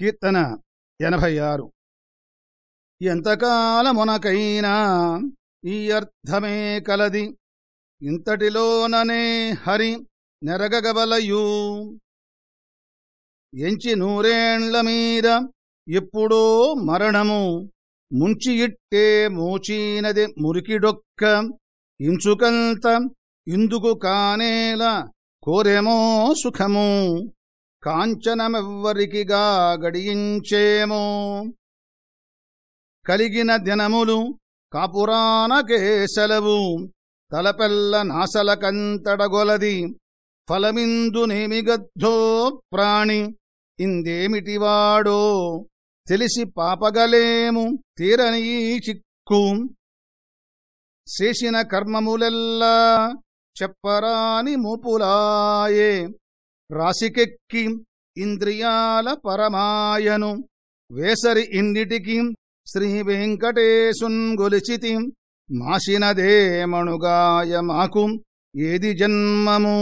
కీర్తన ఎనభై ఆరు ఎంతకాలమునకైనా ఈ అర్థమే కలది. ఇంతటిలోననే హరి నెరగగవలయు. ఎంచి నూరేండ్ల మీద ఎప్పుడో మరణము ముంచి ఇట్టే మోచీనది మురికిడొక్క ఇంచుకంత ఇందుకు కానేలా కోరేమో సుఖము. కాంచనమెవ్వరికిగా గడియించేమో? కలిగిన దినములు కాపురాన సెలవు తలపెల్ల నాసలకంతడగొలది ఫలమిందునేమిగద్ధో ప్రాణి ఇందేమిటివాడో? తెలిసి పాపగలేము తీరని చిక్కు. చేసిన కర్మములెల్లా చెప్పరాని మూపులాయే రాశికెక్కి ఇంద్రియాల పరమాయను వేసరి ఇన్నిటికి శ్రీవెంకటేశున్ గొలిచితి మాసినదే మణుగాయ మాకు ఏది జన్మము?